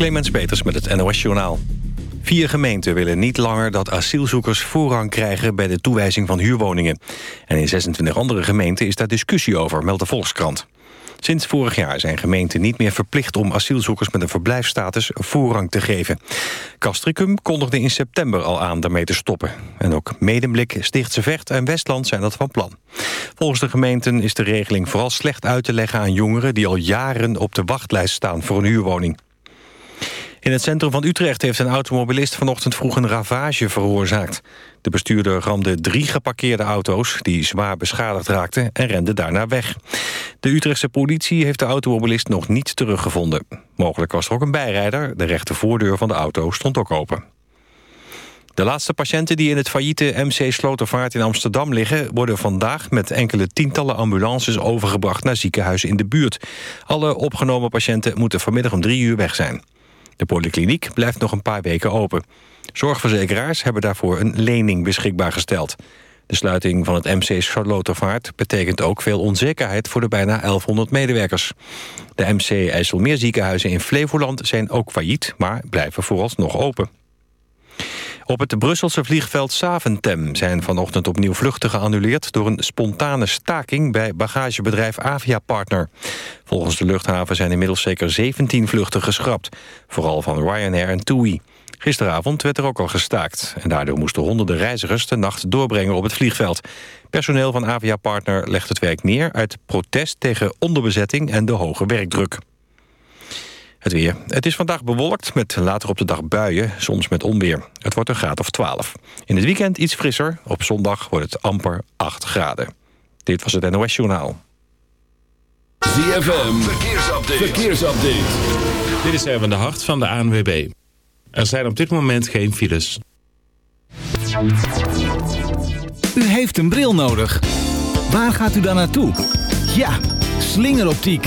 Clemens Peters met het NOS Journaal. Vier gemeenten willen niet langer dat asielzoekers voorrang krijgen... bij de toewijzing van huurwoningen. En in 26 andere gemeenten is daar discussie over, meldt de Volkskrant. Sinds vorig jaar zijn gemeenten niet meer verplicht om asielzoekers met een verblijfsstatus voorrang te geven. Castricum kondigde in september al aan daarmee te stoppen. En ook Medemblik, Stichtse Vecht en Westland zijn dat van plan. Volgens de gemeenten is de regeling vooral slecht uit te leggen aan jongeren die al jaren op de wachtlijst staan voor een huurwoning. In het centrum van Utrecht heeft een automobilist vanochtend vroeg een ravage veroorzaakt. De bestuurder ramde drie geparkeerde auto's die zwaar beschadigd raakten en rende daarna weg. De Utrechtse politie heeft de automobilist nog niet teruggevonden. Mogelijk was er ook een bijrijder, de rechte voordeur van de auto stond ook open. De laatste patiënten die in het failliete MC Slotervaart in Amsterdam liggen... worden vandaag met enkele tientallen ambulances overgebracht naar ziekenhuizen in de buurt. Alle opgenomen patiënten moeten vanmiddag om drie uur weg zijn. De polykliniek blijft nog een paar weken open. Zorgverzekeraars hebben daarvoor een lening beschikbaar gesteld. De sluiting van het MC Charlottenvaart betekent ook veel onzekerheid voor de bijna 1100 medewerkers. De MC IJsselmeerziekenhuizen in Flevoland zijn ook failliet, maar blijven vooralsnog open. Op het Brusselse vliegveld Saventem zijn vanochtend opnieuw vluchten geannuleerd... door een spontane staking bij bagagebedrijf Avia Partner. Volgens de luchthaven zijn inmiddels zeker 17 vluchten geschrapt. Vooral van Ryanair en TUI. Gisteravond werd er ook al gestaakt. En daardoor moesten honderden reizigers de nacht doorbrengen op het vliegveld. Personeel van Avia Partner legt het werk neer... uit protest tegen onderbezetting en de hoge werkdruk. Het weer. Het is vandaag bewolkt met later op de dag buien, soms met onweer. Het wordt een graad of 12. In het weekend iets frisser. Op zondag wordt het amper 8 graden. Dit was het NOS Journaal. ZFM. Verkeersupdate. Verkeersupdate. Dit is even de hart van de ANWB. Er zijn op dit moment geen files. U heeft een bril nodig. Waar gaat u dan naartoe? Ja, slingeroptiek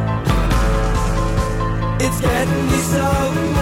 It's getting me so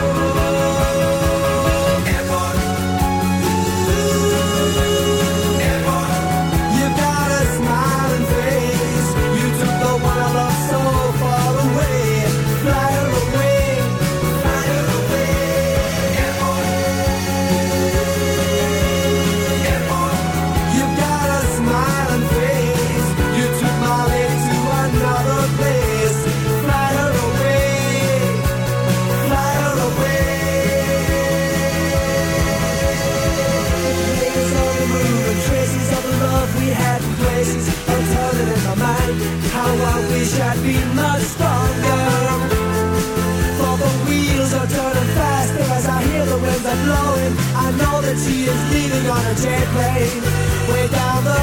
that she is leaving on a jet plane. Way down the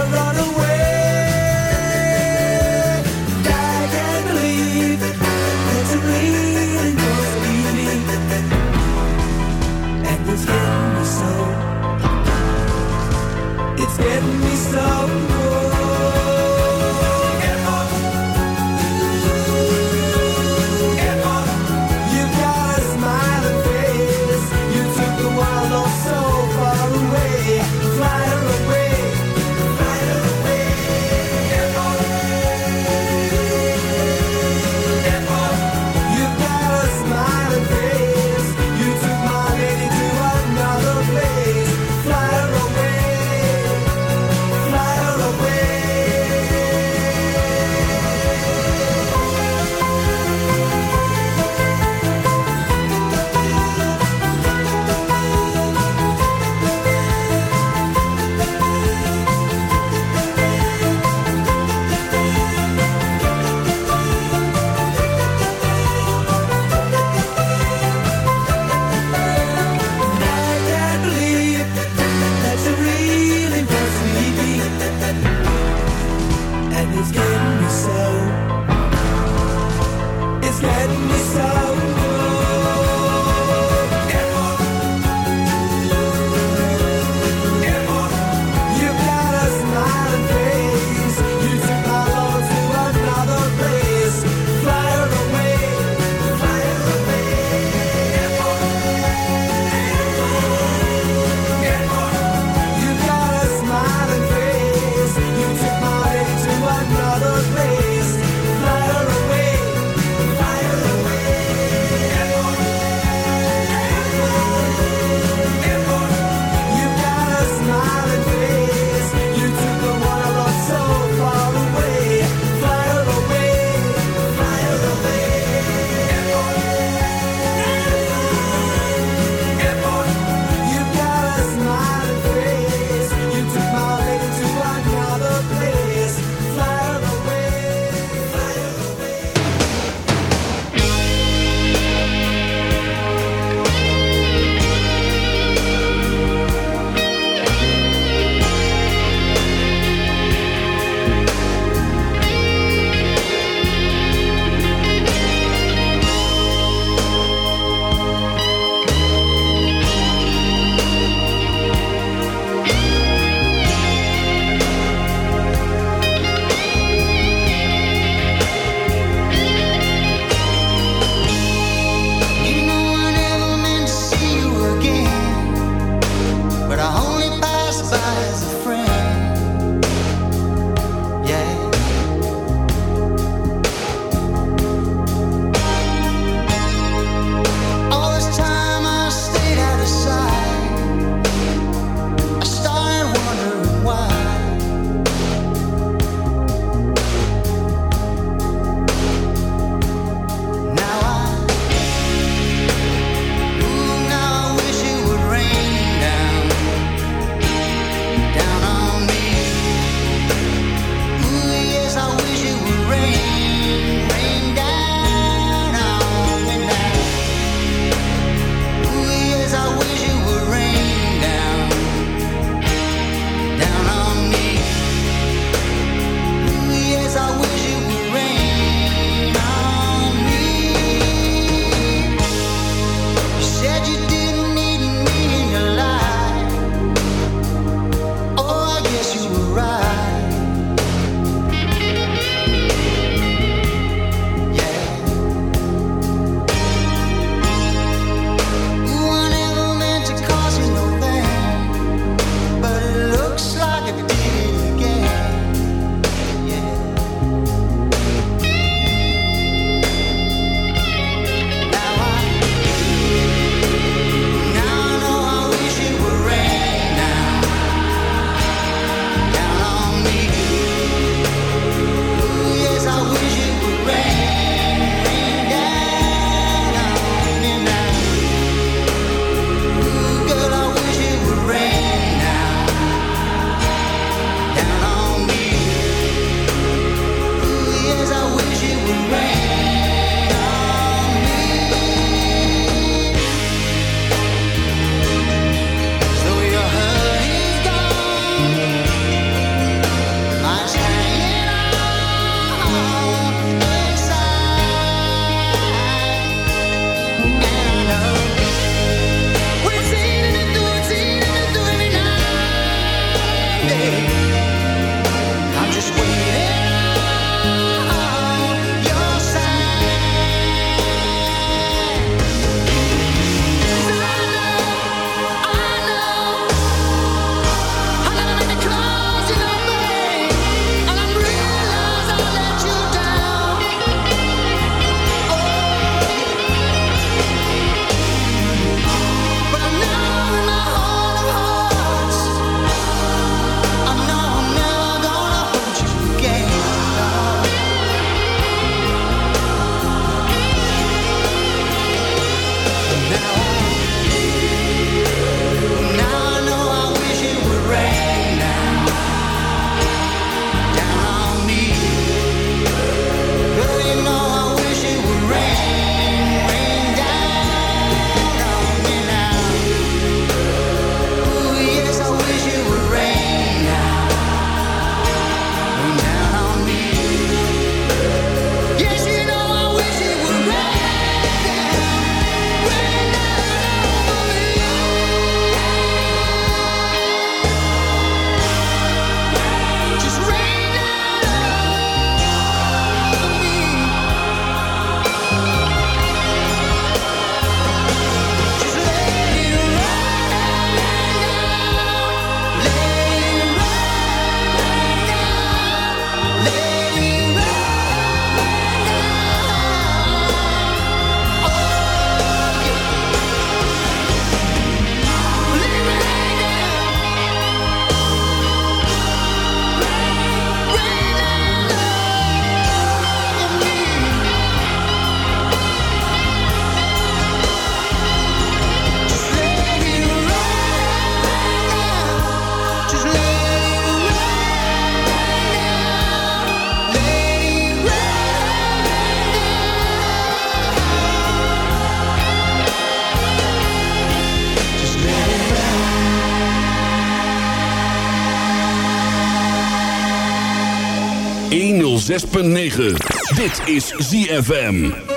106.9. Dit is ZFM.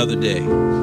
another day.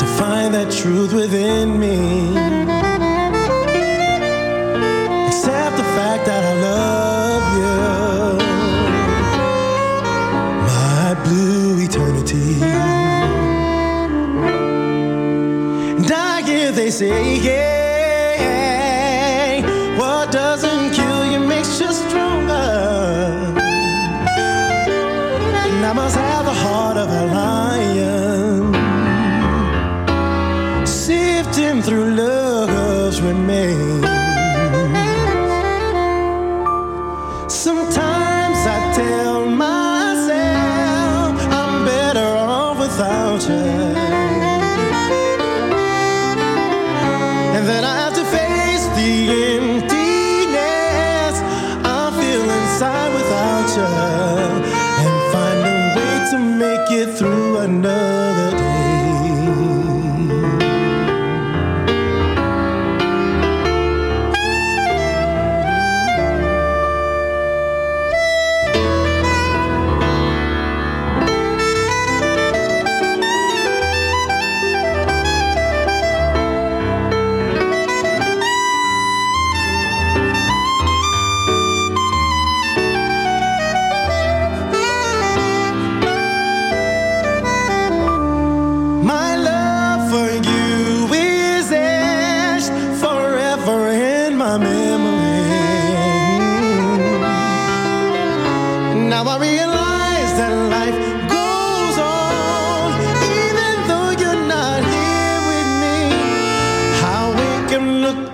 to find that truth within me. Accept the fact that I love you, my blue eternity. And I hear they say, yeah.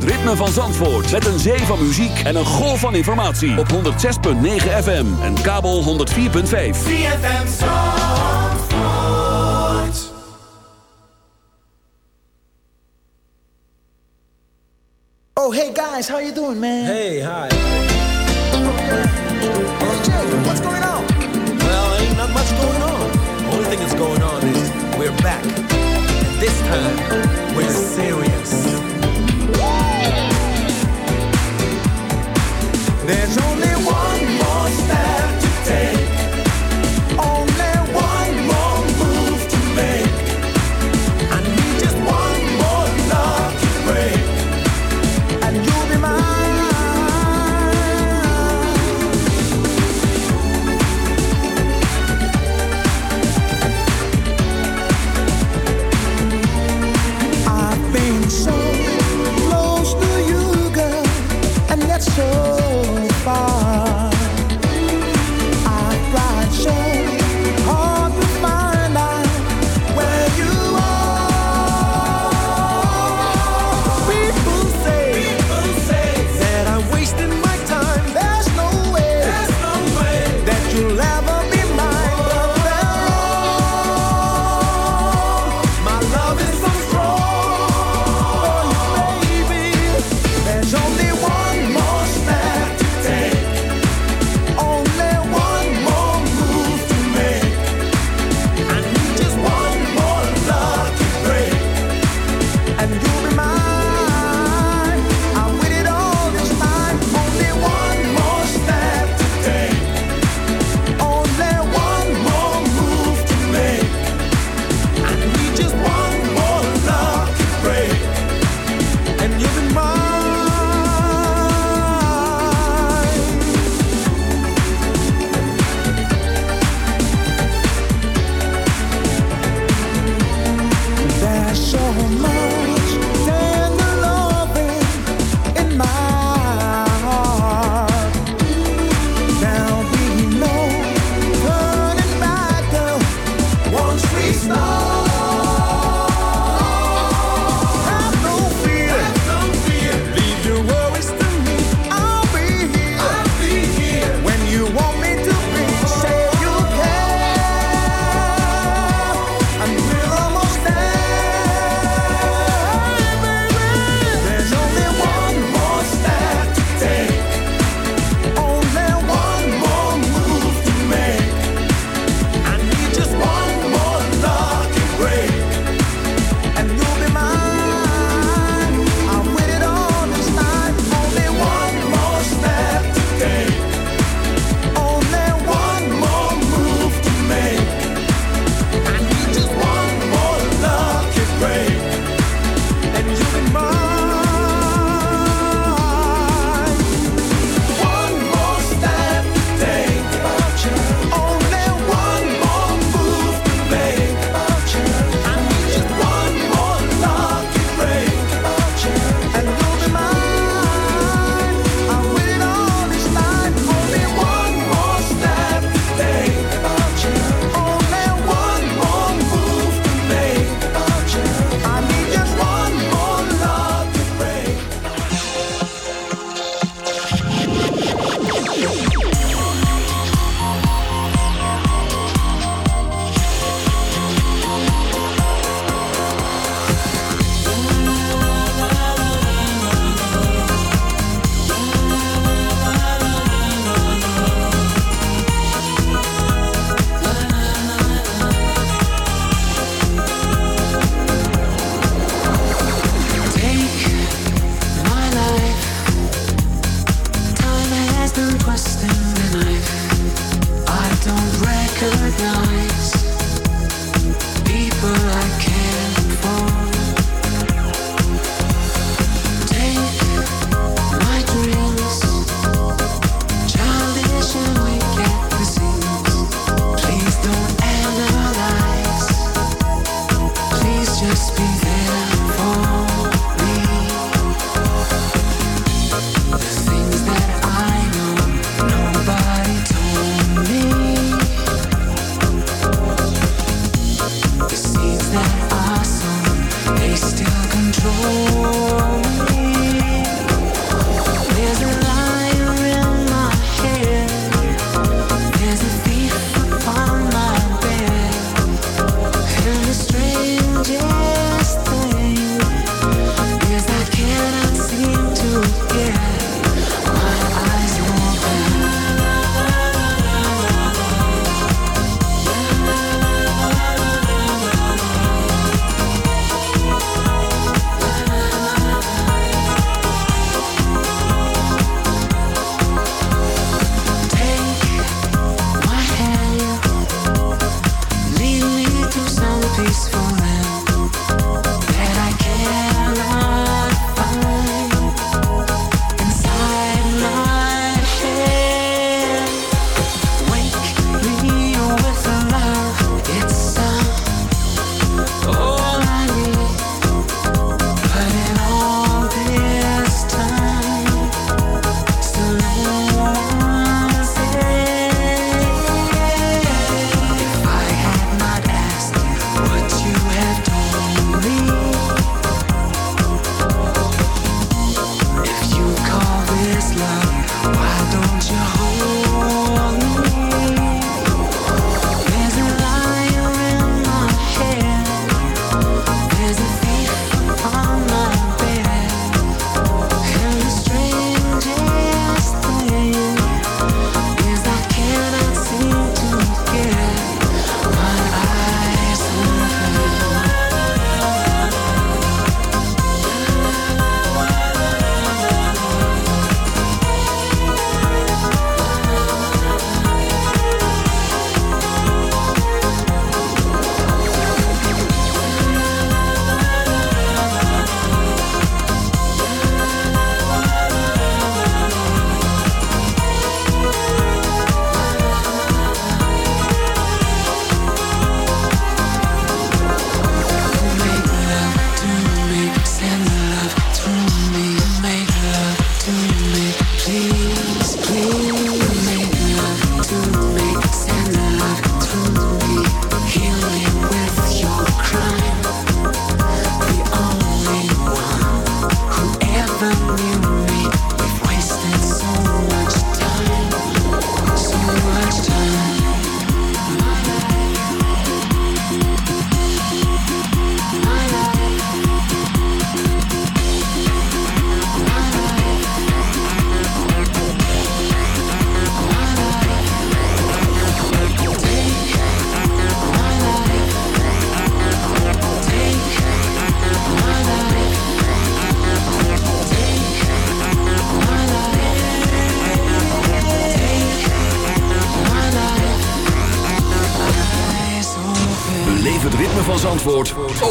het ritme van Zandvoort. Met een zee van muziek en een golf van informatie. Op 106.9 FM en kabel 104.5. VFM Zandvoort. Oh, hey guys, how you doing, man? Hey, hi. Oh, Jay, what's going on? Well, ain't not much going on. Only thing that's going on is we're back. This time, we're serious.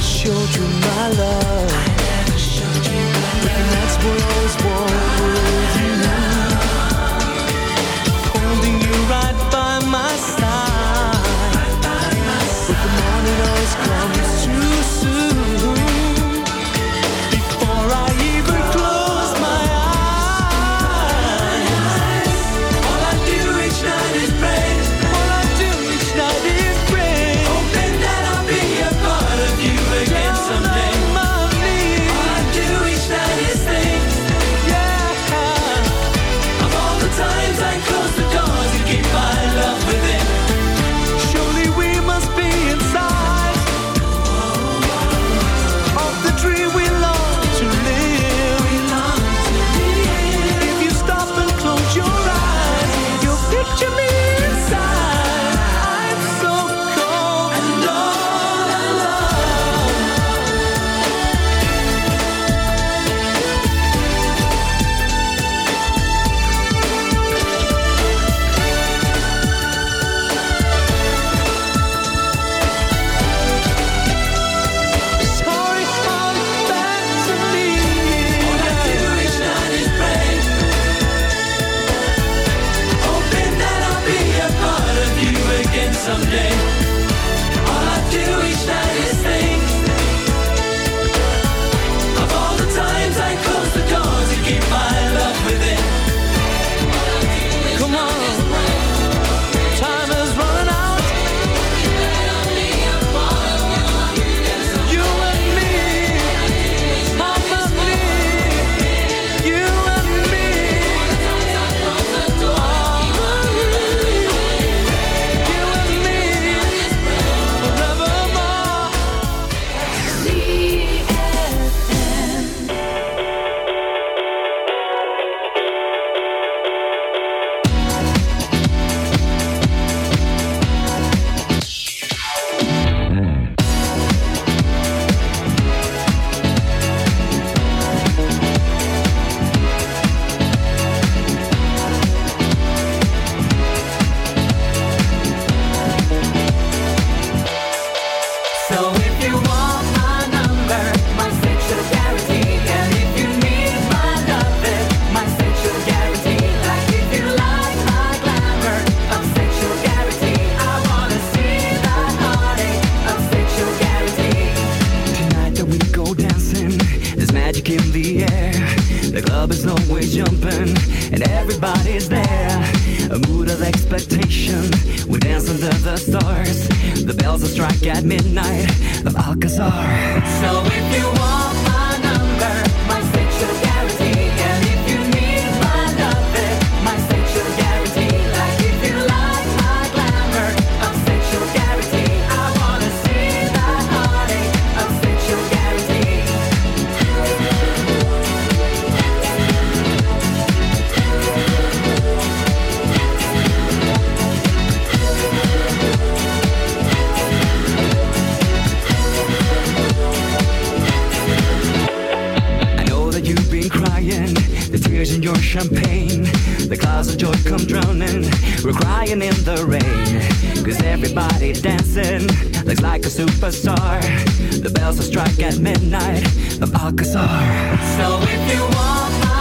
never showed you my love. I never showed you my love. And that's what I always. Strike at midnight of Alcazar. So if you want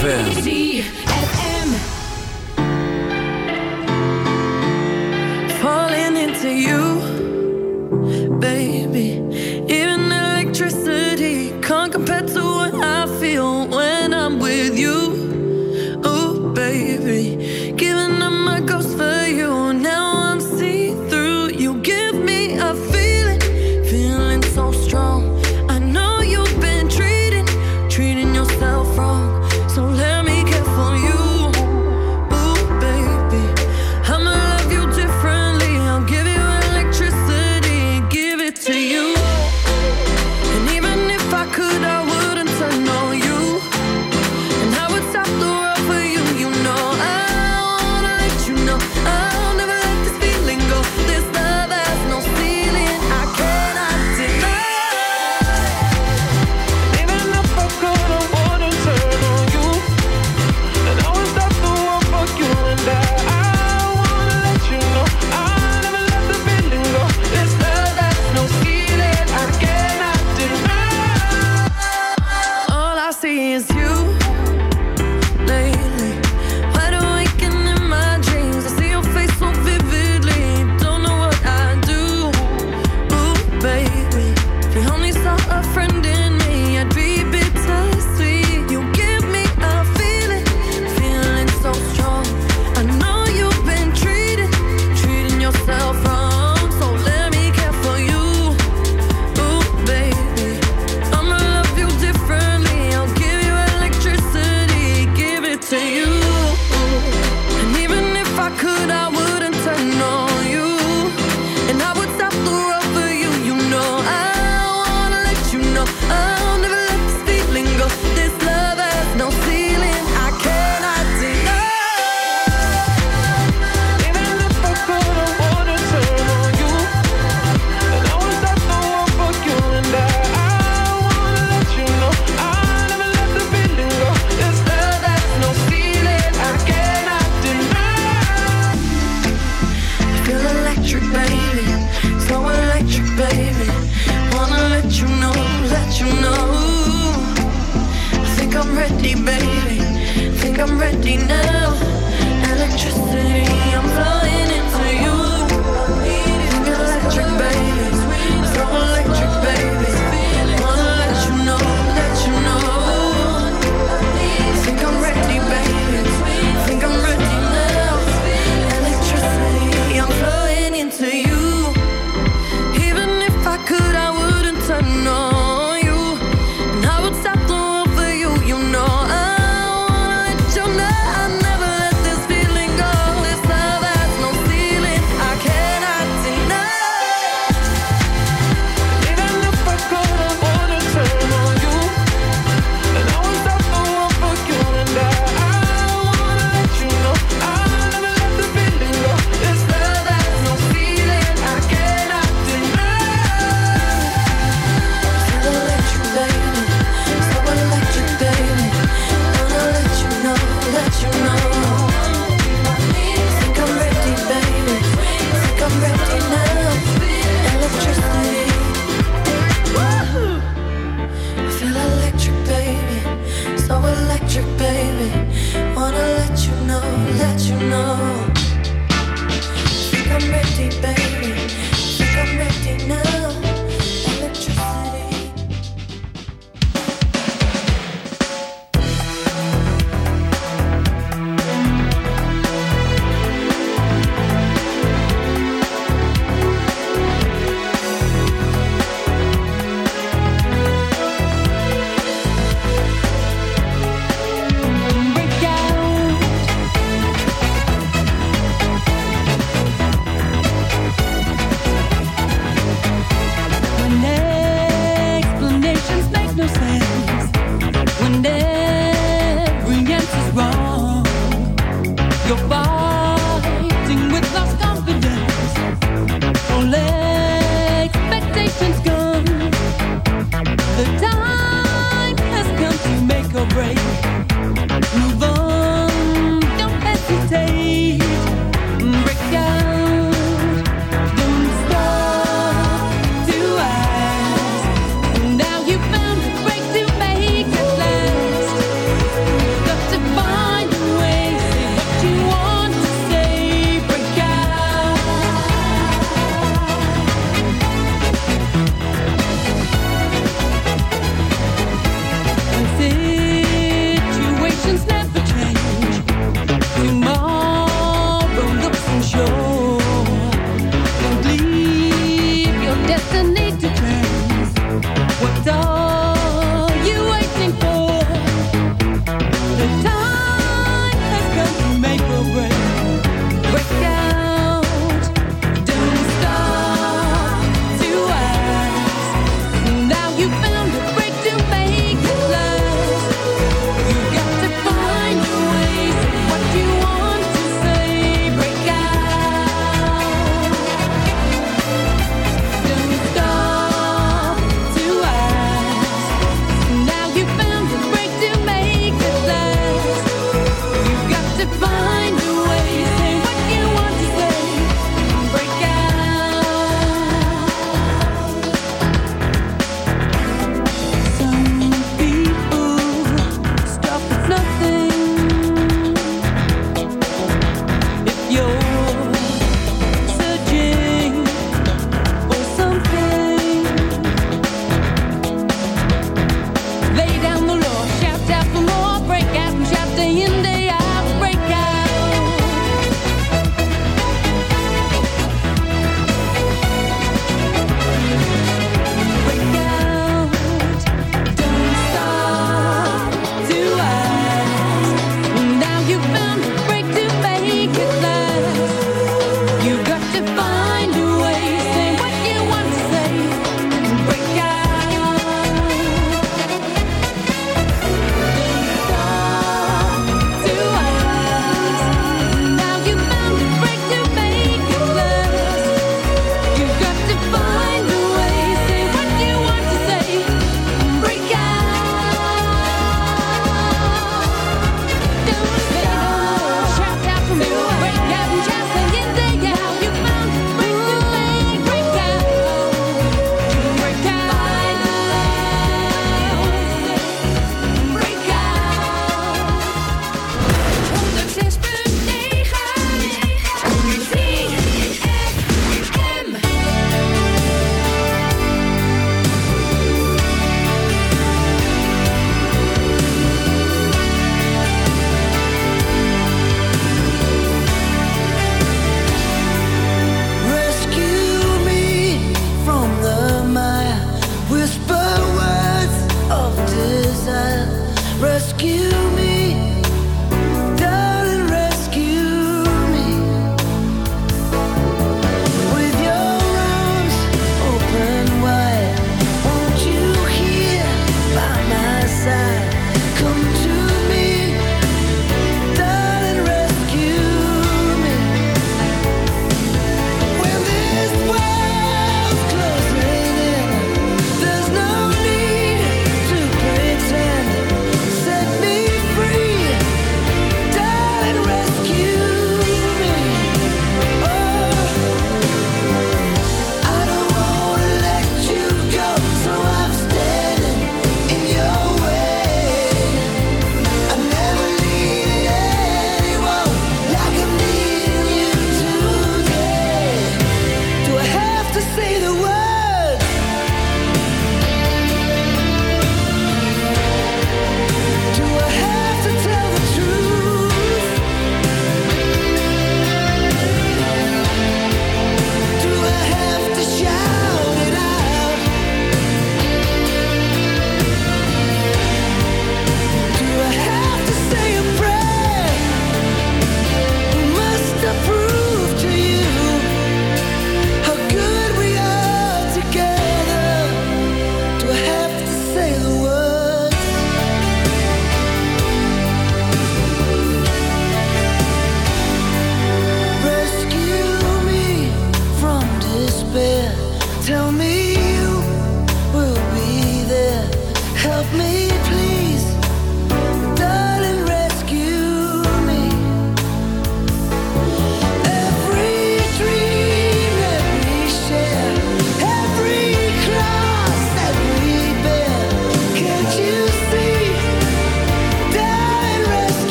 ZFM. electric, baby. Wanna let you know, let you know.